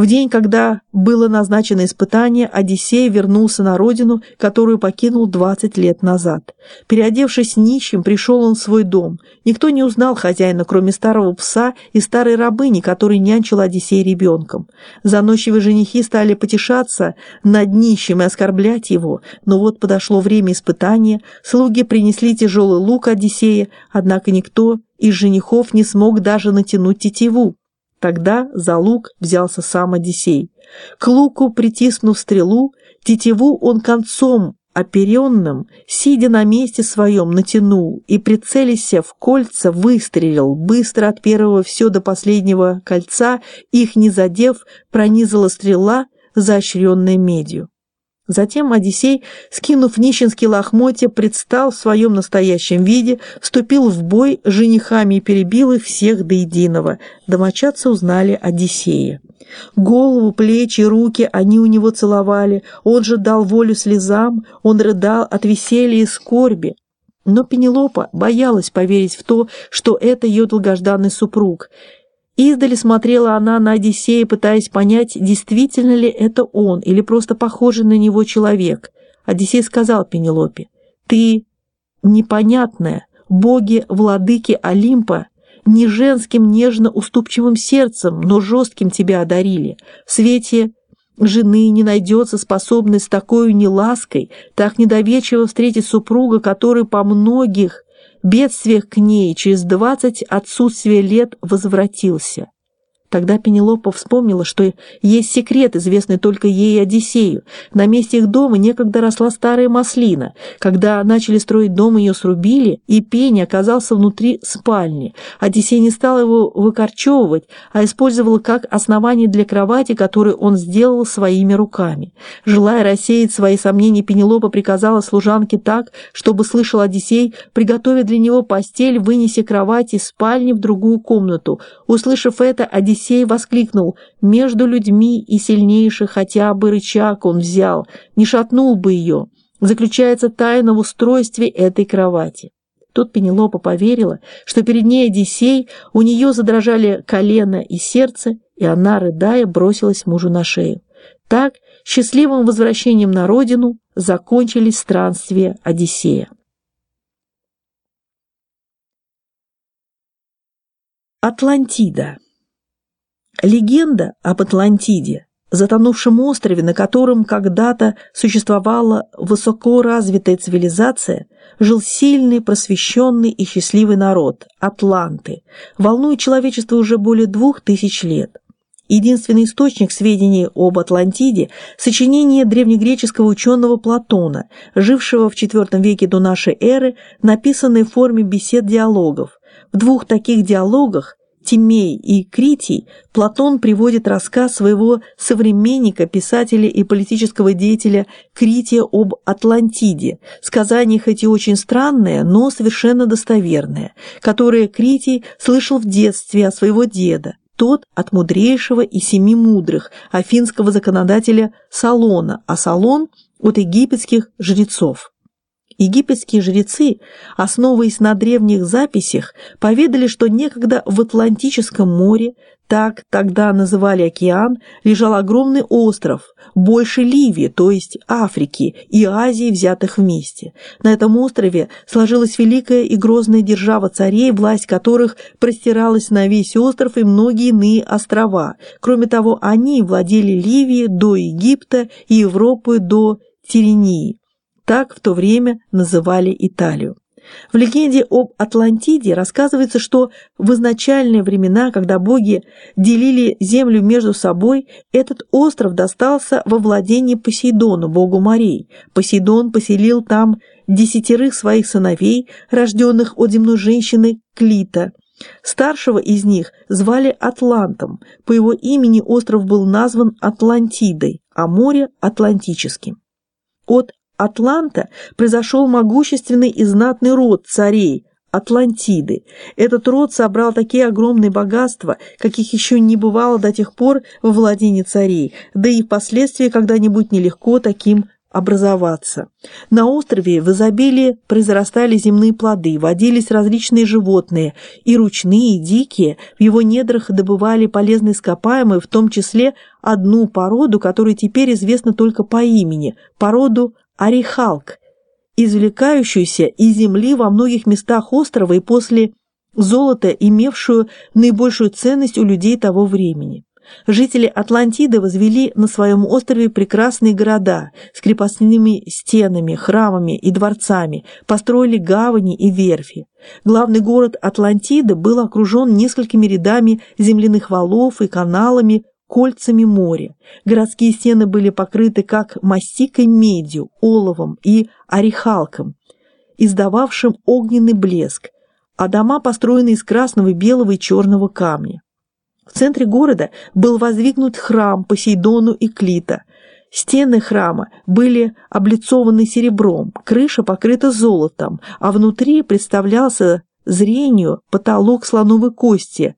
В день, когда было назначено испытание, Одиссей вернулся на родину, которую покинул 20 лет назад. Переодевшись нищим, пришел он в свой дом. Никто не узнал хозяина, кроме старого пса и старой рабыни, который нянчил Одиссей ребенком. Заносчивые женихи стали потешаться над нищим и оскорблять его, но вот подошло время испытания, слуги принесли тяжелый лук Одиссея, однако никто из женихов не смог даже натянуть тетиву. Тогда за лук взялся сам Одиссей. К луку, притиснув стрелу, тетиву он концом оперенным, сидя на месте своем, натянул и, прицелися в кольца, выстрелил, быстро от первого все до последнего кольца, их не задев, пронизала стрела, заощренная медью. Затем Одиссей, скинув нищенские лохмотья, предстал в своем настоящем виде, вступил в бой с женихами и перебил их всех до единого. Домочадцы узнали Одиссея. Голову, плечи, руки они у него целовали, он же дал волю слезам, он рыдал от веселья и скорби. Но Пенелопа боялась поверить в то, что это ее долгожданный супруг – Издали смотрела она на Одиссея, пытаясь понять, действительно ли это он или просто похожий на него человек. Одиссей сказал Пенелопе, «Ты непонятная, боги-владыки Олимпа не женским нежно-уступчивым сердцем, но жестким тебя одарили. В свете жены не найдется способной с такой нелаской, так недоверчиво встретить супруга, который по многих бедствиях к ней через двадцать отсутствия лет возвратился. Тогда Пенелопа вспомнила, что есть секрет, известный только ей Одиссею. На месте их дома некогда росла старая маслина. Когда начали строить дом, ее срубили, и пень оказался внутри спальни. Одиссей не стал его выкорчевывать, а использовал как основание для кровати, которую он сделал своими руками. Желая рассеять свои сомнения, Пенелопа приказала служанке так, чтобы слышал Одиссей, приготовить для него постель, вынеси кровать из спальни в другую комнату. Услышав это, Одиссей Одиссей воскликнул «Между людьми и сильнейший хотя бы рычаг он взял, не шатнул бы ее. Заключается тайна в устройстве этой кровати». Тут Пенелопа поверила, что перед ней Одиссей, у нее задрожали колено и сердце, и она, рыдая, бросилась мужу на шею. Так, счастливым возвращением на родину закончились странствия Одиссея. Атлантида Легенда об Атлантиде, затонувшем острове, на котором когда-то существовала высоко развитая цивилизация, жил сильный, просвещенный и счастливый народ – Атланты, волнует человечество уже более двух тысяч лет. Единственный источник сведений об Атлантиде – сочинение древнегреческого ученого Платона, жившего в IV веке до нашей эры, написанное в форме бесед-диалогов. В двух таких диалогах Тимей и Критий Платон приводит рассказ своего современника, писателя и политического деятеля Крития об Атлантиде, сказание хоть и очень странное, но совершенно достоверное, которое Критий слышал в детстве от своего деда, тот от мудрейшего и семи мудрых, афинского законодателя Салона, а Салон от египетских жрецов. Египетские жрецы, основываясь на древних записях, поведали, что некогда в Атлантическом море, так тогда называли океан, лежал огромный остров, больше Ливии, то есть Африки и Азии, взятых вместе. На этом острове сложилась великая и грозная держава царей, власть которых простиралась на весь остров и многие иные острова. Кроме того, они владели Ливией до Египта и Европой до Тирении. Так в то время называли Италию. В легенде об Атлантиде рассказывается, что в изначальные времена, когда боги делили землю между собой, этот остров достался во владение Посейдону, богу морей. Посейдон поселил там десятерых своих сыновей, рожденных от земной женщины Клита. Старшего из них звали Атлантом, по его имени остров был назван Атлантидой, а море – Атлантическим. От Атланта произошел могущественный и знатный род царей – Атлантиды. Этот род собрал такие огромные богатства, каких еще не бывало до тех пор во владении царей, да и впоследствии когда-нибудь нелегко таким образоваться. На острове в изобилии произрастали земные плоды, водились различные животные, и ручные, и дикие, в его недрах добывали полезные ископаемые, в том числе одну породу, которая теперь известна только по имени, породу орехалк, извлекающуюся из земли во многих местах острова и после золота, имевшую наибольшую ценность у людей того времени. Жители Атлантиды возвели на своем острове прекрасные города с крепостными стенами, храмами и дворцами, построили гавани и верфи. Главный город Атлантида был окружен несколькими рядами земляных валов и каналами, кольцами моря. Городские стены были покрыты как мастикой медью, оловом и орехалком, издававшим огненный блеск, а дома построены из красного, белого и черного камня. В центре города был воздвигнут храм Посейдону и Клита. Стены храма были облицованы серебром, крыша покрыта золотом, а внутри представлялся зрению потолок слоновой кости,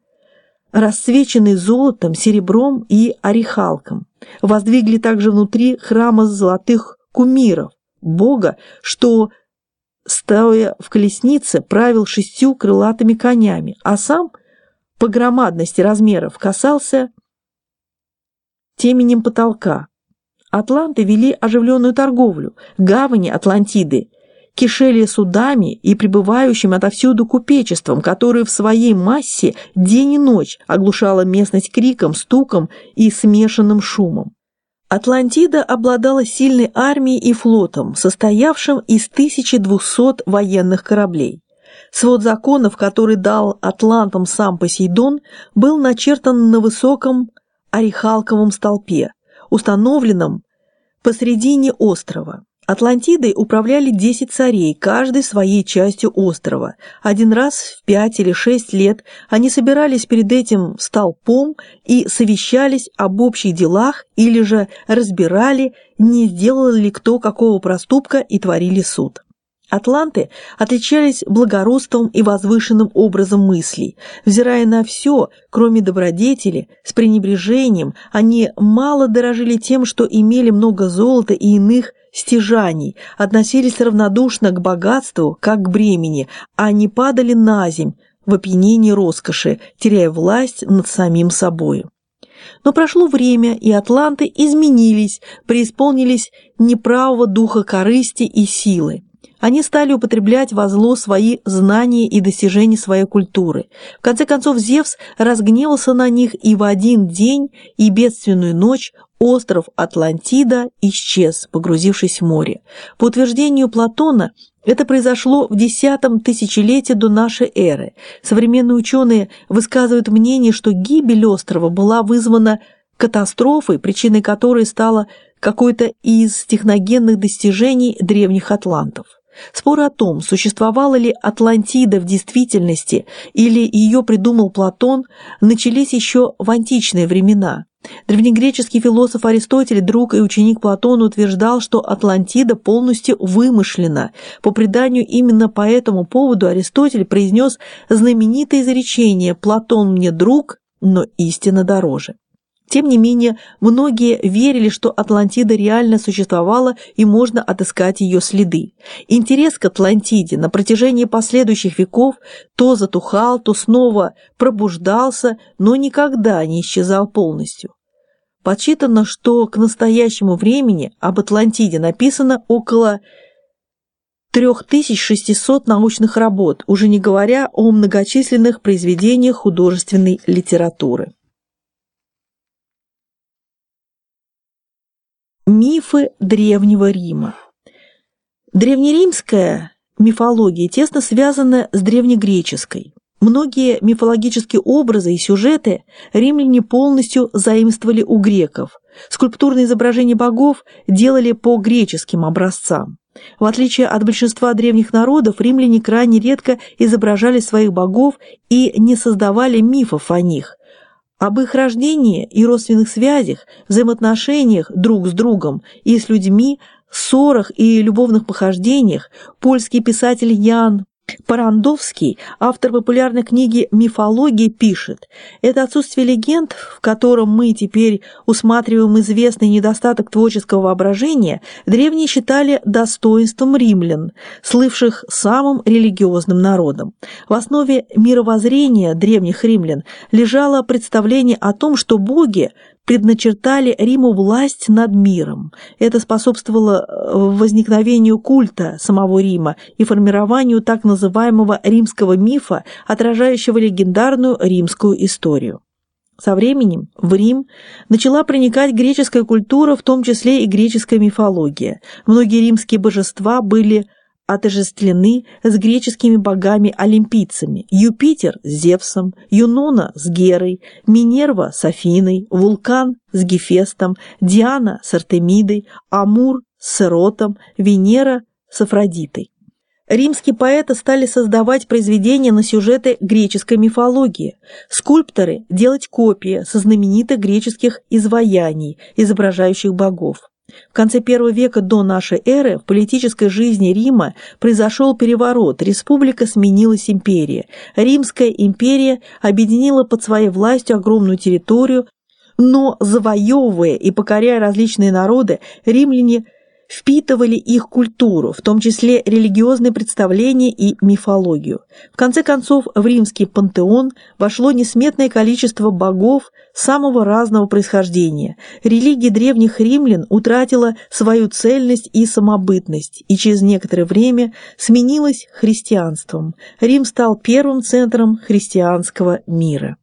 расцвеченный золотом, серебром и орехалком. Воздвигли также внутри храма золотых кумиров, бога, что, стоя в колеснице, правил шестью крылатыми конями, а сам – по громадности размеров касался теменем потолка. Атланты вели оживленную торговлю, гавани Атлантиды кишели судами и прибывающим отовсюду купечеством, которое в своей массе день и ночь оглушало местность криком, стуком и смешанным шумом. Атлантида обладала сильной армией и флотом, состоявшим из 1200 военных кораблей. Свод законов, который дал атлантам сам Посейдон, был начертан на высоком орехалковом столпе, установленном посредине острова. Атлантидой управляли 10 царей, каждый своей частью острова. Один раз в пять или шесть лет они собирались перед этим столпом и совещались об общих делах или же разбирали, не сделал ли кто какого проступка и творили суд. Атланты отличались благородством и возвышенным образом мыслей. Взирая на все, кроме добродетели, с пренебрежением, они мало дорожили тем, что имели много золота и иных стяжаний, относились равнодушно к богатству, как к бремени, а не падали на земь в опьянении роскоши, теряя власть над самим собою. Но прошло время, и атланты изменились, преисполнились неправого духа корысти и силы. Они стали употреблять во зло свои знания и достижения своей культуры. В конце концов, Зевс разгневался на них, и в один день и бедственную ночь остров Атлантида исчез, погрузившись в море. По утверждению Платона, это произошло в десятом тысячелетии до нашей эры. Современные ученые высказывают мнение, что гибель острова была вызвана катастрофой, причиной которой стало какое-то из техногенных достижений древних атлантов. Споры о том, существовала ли Атлантида в действительности или ее придумал Платон, начались еще в античные времена. Древнегреческий философ Аристотель, друг и ученик Платона, утверждал, что Атлантида полностью вымышлена. По преданию, именно по этому поводу Аристотель произнес знаменитое изречение «Платон мне друг, но истина дороже». Тем не менее, многие верили, что Атлантида реально существовала и можно отыскать ее следы. Интерес к Атлантиде на протяжении последующих веков то затухал, то снова пробуждался, но никогда не исчезал полностью. Подсчитано, что к настоящему времени об Атлантиде написано около 3600 научных работ, уже не говоря о многочисленных произведениях художественной литературы. Мифы Древнего Рима Древнеримская мифология тесно связана с древнегреческой. Многие мифологические образы и сюжеты римляне полностью заимствовали у греков. Скульптурные изображения богов делали по греческим образцам. В отличие от большинства древних народов, римляне крайне редко изображали своих богов и не создавали мифов о них, об их рождении и родственных связях, взаимоотношениях друг с другом и с людьми, ссорах и любовных похождениях польский писатель Ян Парандовский, автор популярной книги «Мифология», пишет, «Это отсутствие легенд, в котором мы теперь усматриваем известный недостаток творческого воображения, древние считали достоинством римлян, слывших самым религиозным народом. В основе мировоззрения древних римлян лежало представление о том, что боги предначертали Риму власть над миром. Это способствовало э, возникновению культа самого Рима и формированию так называемого римского мифа, отражающего легендарную римскую историю. Со временем в Рим начала проникать греческая культура, в том числе и греческая мифология. Многие римские божества были отождествлены с греческими богами-олимпийцами. Юпитер с Зевсом, Юнона с Герой, Минерва с Афиной, Вулкан с Гефестом, Диана с Артемидой, Амур с Эротом, Венера с Афродитой. Римские поэты стали создавать произведения на сюжеты греческой мифологии, скульпторы – делать копии со знаменитых греческих изваяний, изображающих богов. В конце первого века до нашей эры в политической жизни Рима произошел переворот, республика сменилась империей. Римская империя объединила под своей властью огромную территорию, но завоевывая и покоряя различные народы, римляне – впитывали их культуру, в том числе религиозные представления и мифологию. В конце концов, в римский пантеон вошло несметное количество богов самого разного происхождения. Религия древних римлян утратила свою цельность и самобытность, и через некоторое время сменилась христианством. Рим стал первым центром христианского мира.